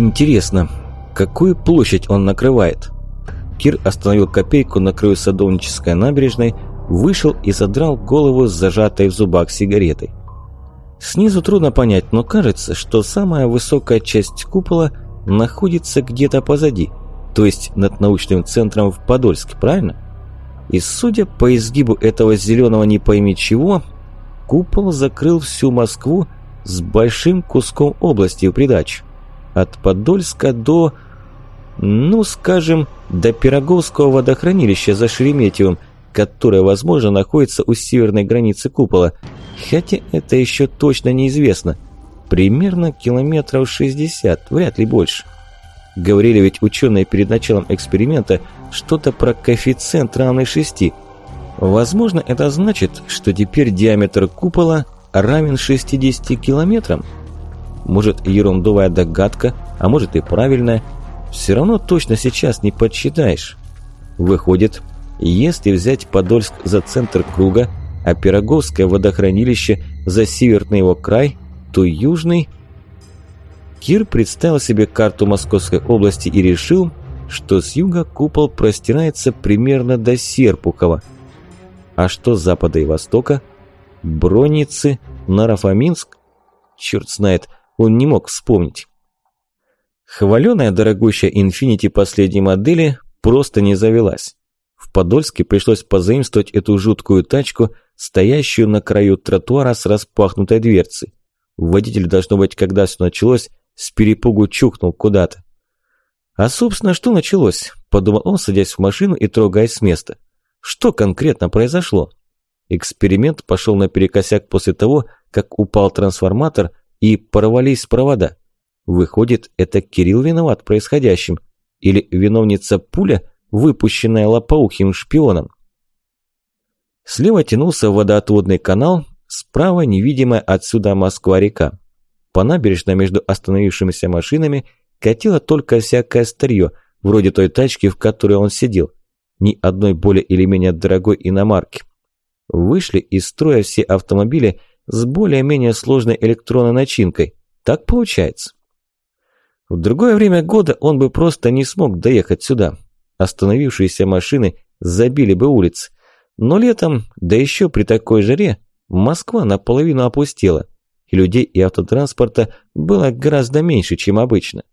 Интересно, какую площадь он накрывает? Кир остановил копейку на краю Садовнической набережной, вышел и задрал голову с зажатой в зубах сигаретой. Снизу трудно понять, но кажется, что самая высокая часть купола находится где-то позади, то есть над научным центром в Подольске, правильно? И судя по изгибу этого зеленого не пойми чего, купол закрыл всю Москву с большим куском области в придачу. От Подольска до, ну скажем, до Пироговского водохранилища за Шереметьевым, которое, возможно, находится у северной границы купола, хотя это еще точно неизвестно. Примерно километров 60, вряд ли больше. Говорили ведь ученые перед началом эксперимента что-то про коэффициент равный 6. Возможно, это значит, что теперь диаметр купола равен 60 километрам. Может, ерундовая догадка, а может и правильная. Все равно точно сейчас не подсчитаешь. Выходит, если взять Подольск за центр круга, а Пироговское водохранилище за северный его край, то южный – Кир представил себе карту Московской области и решил, что с юга купол простирается примерно до Серпухова. А что с запада и востока? Броницы, Нарафаминск? Черт знает, он не мог вспомнить. Хваленая дорогущая Infiniti последней модели просто не завелась. В Подольске пришлось позаимствовать эту жуткую тачку, стоящую на краю тротуара с распахнутой дверцей. Водитель, должно быть, когда все началось, с перепугу чухнул куда-то. А, собственно, что началось? Подумал он, садясь в машину и трогаясь с места. Что конкретно произошло? Эксперимент пошел наперекосяк после того, как упал трансформатор и порвались провода. Выходит, это Кирилл виноват в происходящем? Или виновница пуля, выпущенная лопоухим шпионом? Слева тянулся водоотводный канал, справа невидимая отсюда Москва-река. По набережной между остановившимися машинами катило только всякое старье, вроде той тачки, в которой он сидел. Ни одной более или менее дорогой иномарки. Вышли из строя все автомобили с более-менее сложной электронной начинкой. Так получается. В другое время года он бы просто не смог доехать сюда. Остановившиеся машины забили бы улицы. Но летом, да еще при такой жаре, Москва наполовину опустела и людей и автотранспорта было гораздо меньше, чем обычно.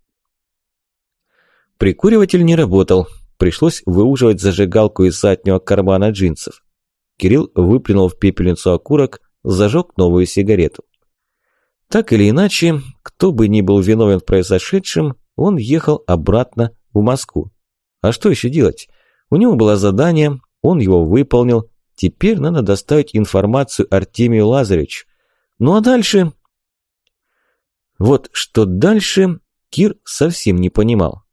Прикуриватель не работал, пришлось выуживать зажигалку из заднего кармана джинсов. Кирилл выплюнул в пепельницу окурок, зажег новую сигарету. Так или иначе, кто бы ни был виновен в произошедшем, он ехал обратно в Москву. А что еще делать? У него было задание, он его выполнил, теперь надо доставить информацию Артемию Лазаревичу. Ну а дальше... Вот что дальше Кир совсем не понимал.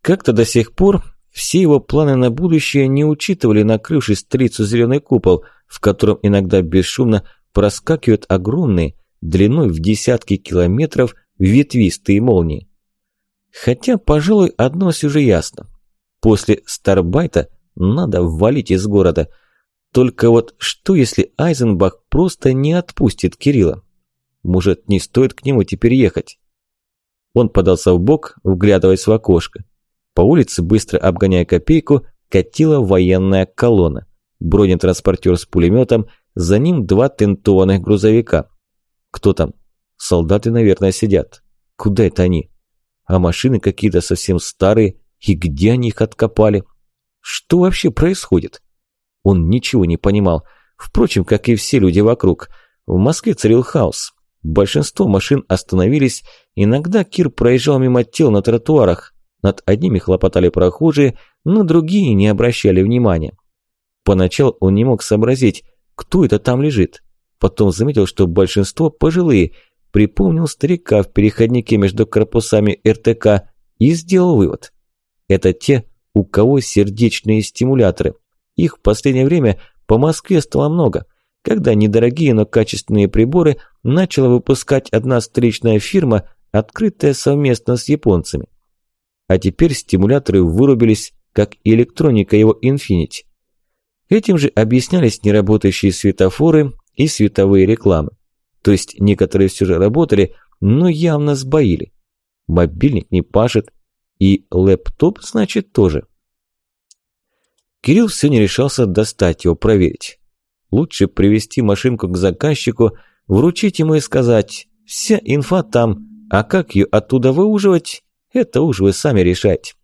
Как-то до сих пор все его планы на будущее не учитывали накрывший стрицу зеленый купол, в котором иногда бесшумно проскакивают огромные, длиной в десятки километров, ветвистые молнии. Хотя, пожалуй, одно все же ясно. После Старбайта надо валить из города – только вот что, если Айзенбах просто не отпустит Кирилла? Может, не стоит к нему теперь ехать? Он подался в бок, вглядываясь в окошко. По улице, быстро обгоняя копейку, катила военная колонна. Бронетранспортер с пулеметом, за ним два тентованных грузовика. Кто там? Солдаты, наверное, сидят. Куда это они? А машины какие-то совсем старые. И где они их откопали? Что вообще происходит? Он ничего не понимал. Впрочем, как и все люди вокруг. В Москве царил хаос. Большинство машин остановились. Иногда Кир проезжал мимо тел на тротуарах. Над одними хлопотали прохожие, но другие не обращали внимания. Поначалу он не мог сообразить, кто это там лежит. Потом заметил, что большинство пожилые. Припомнил старика в переходнике между корпусами РТК и сделал вывод. Это те, у кого сердечные стимуляторы – их в последнее время по Москве стало много, когда недорогие, но качественные приборы начала выпускать одна встречная фирма, открытая совместно с японцами. А теперь стимуляторы вырубились, как электроника его Infinity. Этим же объяснялись неработающие светофоры и световые рекламы. То есть некоторые все же работали, но явно сбоили. Мобильник не пашет. И лэптоп, значит, тоже. Кирилл все не решался достать его, проверить. Лучше привести машинку к заказчику, вручить ему и сказать «Вся инфа там, а как ее оттуда выуживать, это уж вы сами решайте».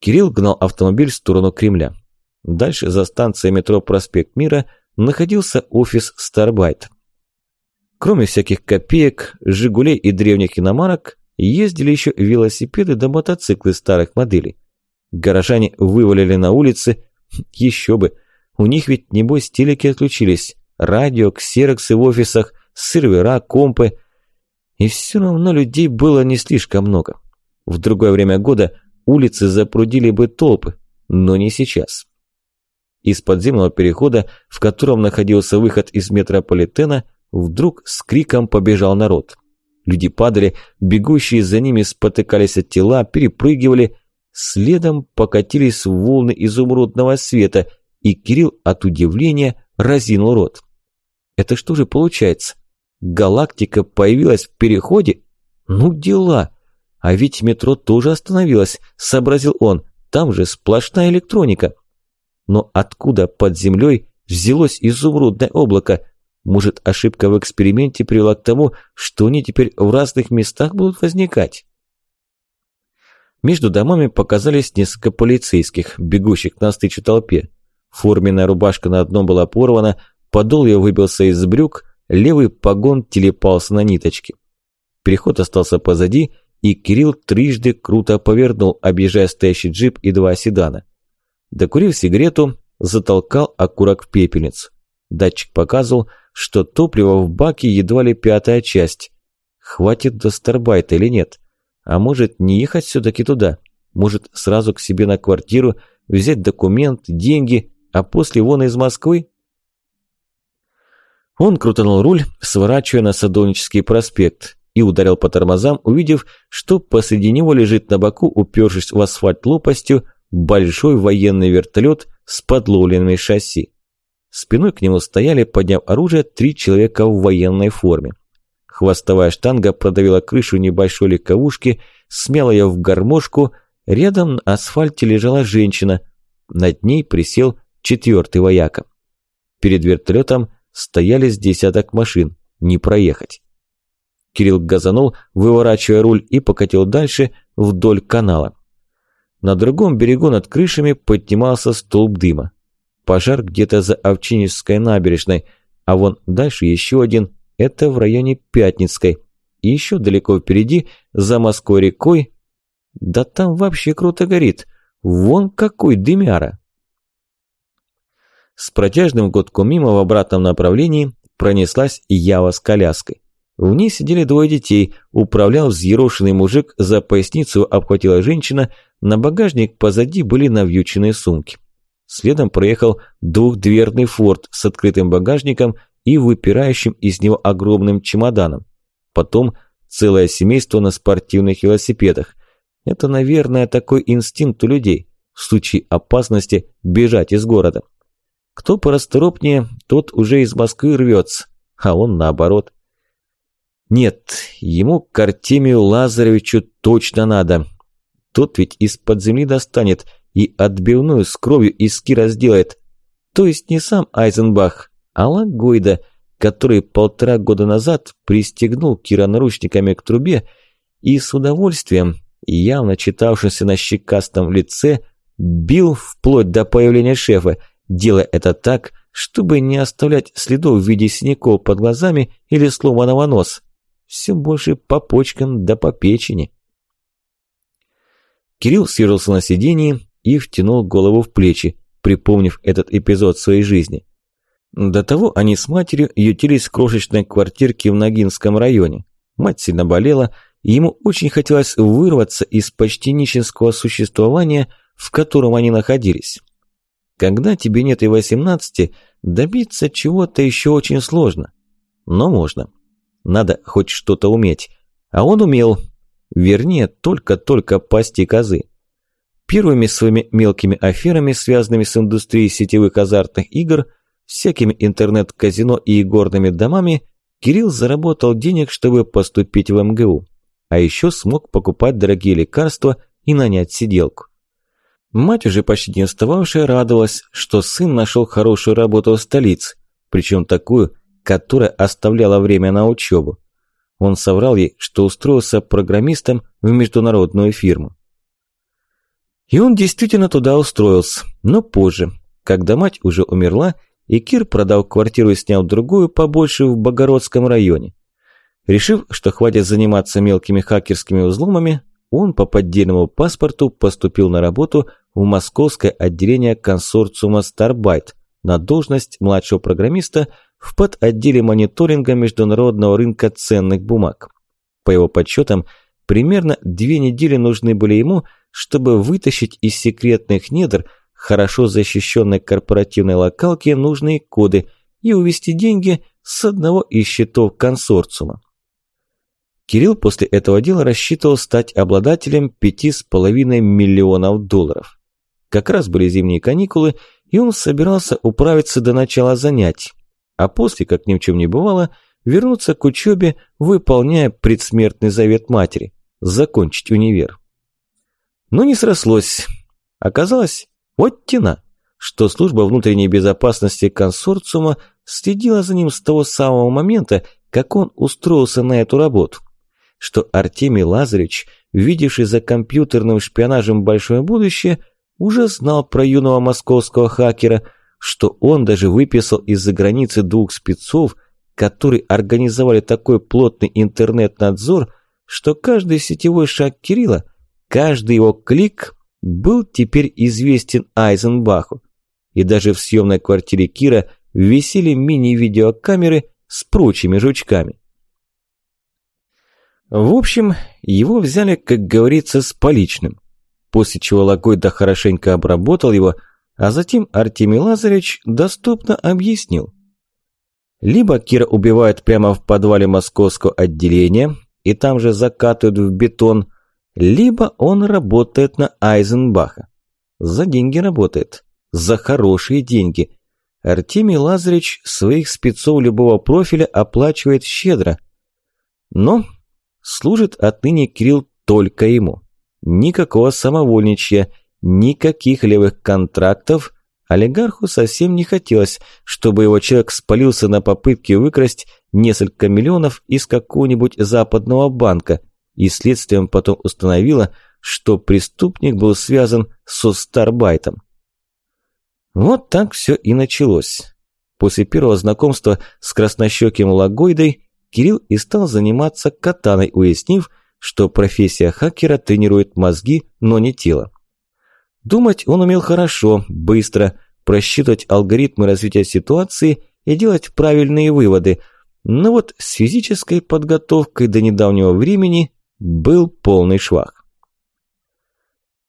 Кирилл гнал автомобиль в сторону Кремля. Дальше за станцией метро «Проспект Мира» находился офис «Старбайт». Кроме всяких копеек, «Жигулей» и древних иномарок, ездили еще велосипеды да мотоциклы старых моделей. Горожане вывалили на улицы, еще бы, у них ведь небось телеки отключились, радио, ксероксы в офисах, сервера, компы. И все равно людей было не слишком много. В другое время года улицы запрудили бы толпы, но не сейчас. Из подземного перехода, в котором находился выход из метрополитена, вдруг с криком побежал народ. Люди падали, бегущие за ними спотыкались от тела, перепрыгивали, следом покатились волны изумрудного света, и Кирилл от удивления разинул рот. Это что же получается? Галактика появилась в переходе? Ну дела! А ведь метро тоже остановилось, сообразил он. Там же сплошная электроника. Но откуда под землей взялось изумрудное облако? Может, ошибка в эксперименте привела к тому, что они теперь в разных местах будут возникать? Между домами показались несколько полицейских, бегущих навстречу толпе. Форменная рубашка на одном была порвана, подол ее выбился из брюк, левый погон телепался на ниточке. Переход остался позади, и Кирилл трижды круто повернул, объезжая стоящий джип и два седана. Докурив сигарету, затолкал окурок в пепельницу. Датчик показывал, что топливо в баке едва ли пятая часть. Хватит до Старбайта или нет? А может не ехать все-таки туда? Может сразу к себе на квартиру, взять документ, деньги, а после вон из Москвы? Он крутанул руль, сворачивая на Садовнический проспект и ударил по тормозам, увидев, что посреди него лежит на боку, упершись в асфальт лопастью, большой военный вертолет с подловленными шасси. Спиной к нему стояли, подняв оружие, три человека в военной форме. Хвостовая штанга продавила крышу небольшой легковушки, смяла ее в гармошку, рядом на асфальте лежала женщина, над ней присел четвертый вояка. Перед вертолетом стояли с десяток машин, не проехать. Кирилл газанул, выворачивая руль, и покатил дальше вдоль канала. На другом берегу над крышами поднимался столб дыма. Пожар где-то за Овчинежской набережной, а вон дальше еще один, это в районе Пятницкой. И еще далеко впереди, за Москвой рекой, да там вообще круто горит. Вон какой дымяра. С протяжным гудком мимо в обратном направлении пронеслась Ява с коляской. В ней сидели двое детей, управлял взъерошенный мужик, за поясницу обхватила женщина, на багажник позади были навьюченные сумки. Следом проехал двухдверный форт с открытым багажником и выпирающим из него огромным чемоданом. Потом целое семейство на спортивных велосипедах. Это, наверное, такой инстинкт у людей, в случае опасности бежать из города. Кто порасторопнее, тот уже из Москвы рвется, а он наоборот. Нет, ему к Артемию Лазаревичу точно надо. Тот ведь из-под земли достанет и отбивную с кровью из кира сделает. То есть не сам Айзенбах, а Лагойда, который полтора года назад пристегнул Кира наручниками к трубе и с удовольствием, явно читавшимся на щекастом лице, бил вплоть до появления шефа, делая это так, чтобы не оставлять следов в виде синяков под глазами или сломанного носа. Все больше по почкам да по печени. Кирилл съежился на сиденье и втянул голову в плечи, припомнив этот эпизод своей жизни. До того они с матерью ютились в крошечной квартирке в Ногинском районе. Мать сильно болела, и ему очень хотелось вырваться из почти нищенского существования, в котором они находились. Когда тебе нет и 18, добиться чего-то еще очень сложно. Но можно. Надо хоть что-то уметь. А он умел. Вернее, только-только пасти козы. Первыми своими мелкими аферами, связанными с индустрией сетевых азартных игр, всякими интернет-казино и игорными домами, Кирилл заработал денег, чтобы поступить в МГУ. а еще смог покупать дорогие лекарства и нанять сиделку. Мать, уже почти не остававшая, радовалась, что сын нашел хорошую работу в столице, причем такую, которая оставляла время на учебу. Он соврал ей, что устроился программистом в международную фирму. И он действительно туда устроился, но позже, когда мать уже умерла, и Кир продал квартиру и снял другую побольше в Богородском районе. Решив, что хватит заниматься мелкими хакерскими взломами, он по поддельному паспорту поступил на работу в московское отделение консорциума Starbyte на должность младшего программиста в подотделе мониторинга международного рынка ценных бумаг. По его подсчетам, примерно две недели нужны были ему, чтобы вытащить из секретных недр хорошо защищенной корпоративной локалки нужные коды и увести деньги с одного из счетов консорциума. Кирилл после этого дела рассчитывал стать обладателем пяти с половиной миллионов долларов. Как раз были зимние каникулы, и он собирался управиться до начала занятий, а после, как ни в чем не бывало, вернуться к учебе, выполняя предсмертный завет матери – закончить универ. Но не срослось. Оказалось, вот тена, что служба внутренней безопасности консорциума следила за ним с того самого момента, как он устроился на эту работу – что Артемий Лазаревич, видевший за компьютерным шпионажем большое будущее, уже знал про юного московского хакера, что он даже выписал из-за границы двух спецов, которые организовали такой плотный интернет-надзор, что каждый сетевой шаг Кирилла, каждый его клик был теперь известен Айзенбаху. И даже в съемной квартире Кира висели мини-видеокамеры с прочими жучками. В общем, его взяли, как говорится, с поличным, после чего Лакойда хорошенько обработал его, а затем Артемий Лазаревич доступно объяснил. Либо Кира убивает прямо в подвале московского отделения и там же закатывают в бетон, либо он работает на Айзенбаха. За деньги работает, за хорошие деньги. Артемий Лазаревич своих спецов любого профиля оплачивает щедро. Но Служит отныне Кирилл только ему. Никакого самовольничья, никаких левых контрактов. Олигарху совсем не хотелось, чтобы его человек спалился на попытке выкрасть несколько миллионов из какого-нибудь западного банка, и следствием потом установило, что преступник был связан со Старбайтом. Вот так все и началось. После первого знакомства с краснощеким Лагойдой Кирилл и стал заниматься катаной, уяснив, что профессия хакера тренирует мозги, но не тело. Думать он умел хорошо, быстро, просчитывать алгоритмы развития ситуации и делать правильные выводы, но вот с физической подготовкой до недавнего времени был полный швах.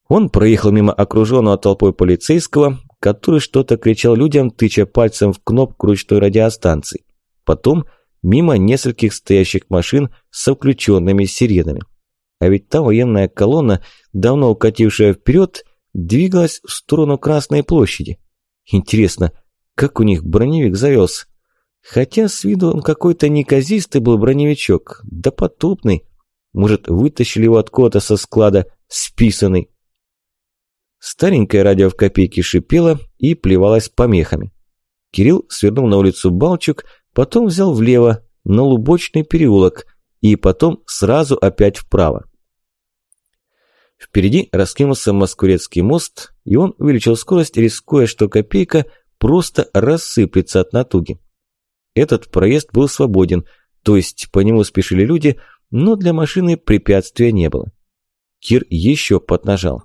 Он проехал мимо окруженного толпой полицейского, который что-то кричал людям, тыча пальцем в кнопку ручной радиостанции. Потом – мимо нескольких стоящих машин с включенными сиренами. А ведь та военная колонна, давно укатившая вперед, двигалась в сторону Красной площади. Интересно, как у них броневик завелся? Хотя с виду он какой-то неказистый был броневичок, да потупный. Может, вытащили его откуда-то со склада, списанный. Старенькое радио в копейке шипело и плевалось помехами. Кирилл свернул на улицу Балчук, потом взял влево, на лубочный переулок, и потом сразу опять вправо. Впереди раскинулся Москворецкий мост, и он увеличил скорость, рискуя, что копейка просто рассыплется от натуги. Этот проезд был свободен, то есть по нему спешили люди, но для машины препятствия не было. Кир еще поднажал.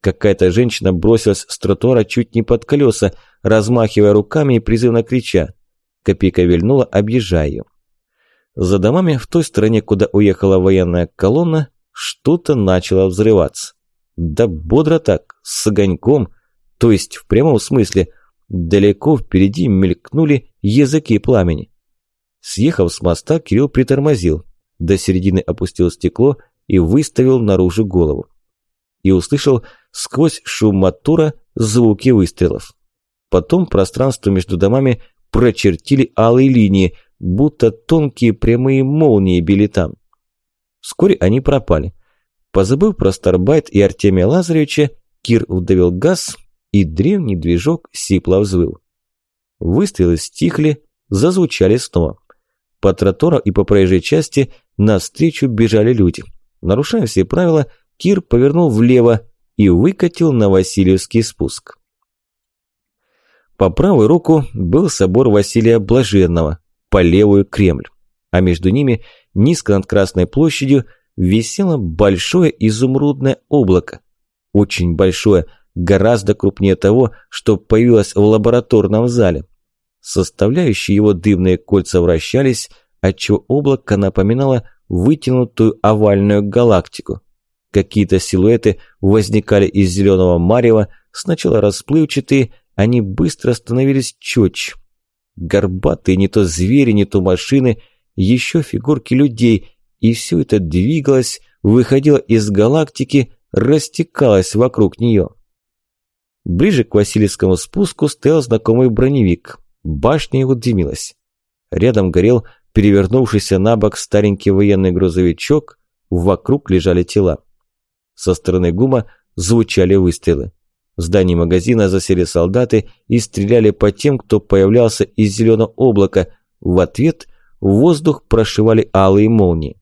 Какая-то женщина бросилась с тротуара чуть не под колеса, размахивая руками и призывно крича. Копейка вильнула, объезжая ее. За домами в той стороне, куда уехала военная колонна, что-то начало взрываться. Да бодро так, с огоньком, то есть в прямом смысле. Далеко впереди мелькнули языки пламени. Съехав с моста, Кирилл притормозил, до середины опустил стекло и выставил наружу голову. И услышал сквозь шум мотора звуки выстрелов. Потом пространство между домами прочертили алые линии, будто тонкие прямые молнии били там. Вскоре они пропали. Позабыв про Старбайт и Артемия Лазаревича, Кир вдавил газ, и древний движок сипло взвыл. Выстрелы стихли, зазвучали снова. По тротуару и по проезжей части навстречу бежали люди. Нарушая все правила, Кир повернул влево и выкатил на Васильевский спуск. По правую руку был собор Василия Блаженного, по левую – Кремль. А между ними, низко над Красной площадью, висело большое изумрудное облако. Очень большое, гораздо крупнее того, что появилось в лабораторном зале. Составляющие его дымные кольца вращались, отчего облако напоминало вытянутую овальную галактику. Какие-то силуэты возникали из зеленого марева, сначала расплывчатые, они быстро становились четче. Горбатые не то звери, не то машины, еще фигурки людей, и все это двигалось, выходило из галактики, растекалось вокруг нее. Ближе к Васильевскому спуску стоял знакомый броневик. Башня его дымилась. Рядом горел перевернувшийся на бок старенький военный грузовичок, вокруг лежали тела. Со стороны ГУМа звучали выстрелы. В здании магазина засели солдаты и стреляли по тем, кто появлялся из зеленого облака. В ответ воздух прошивали алые молнии.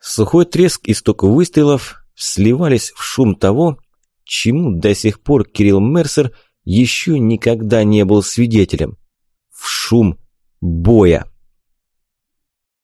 Сухой треск и стук выстрелов сливались в шум того, чему до сих пор Кирилл Мерсер еще никогда не был свидетелем. В шум боя.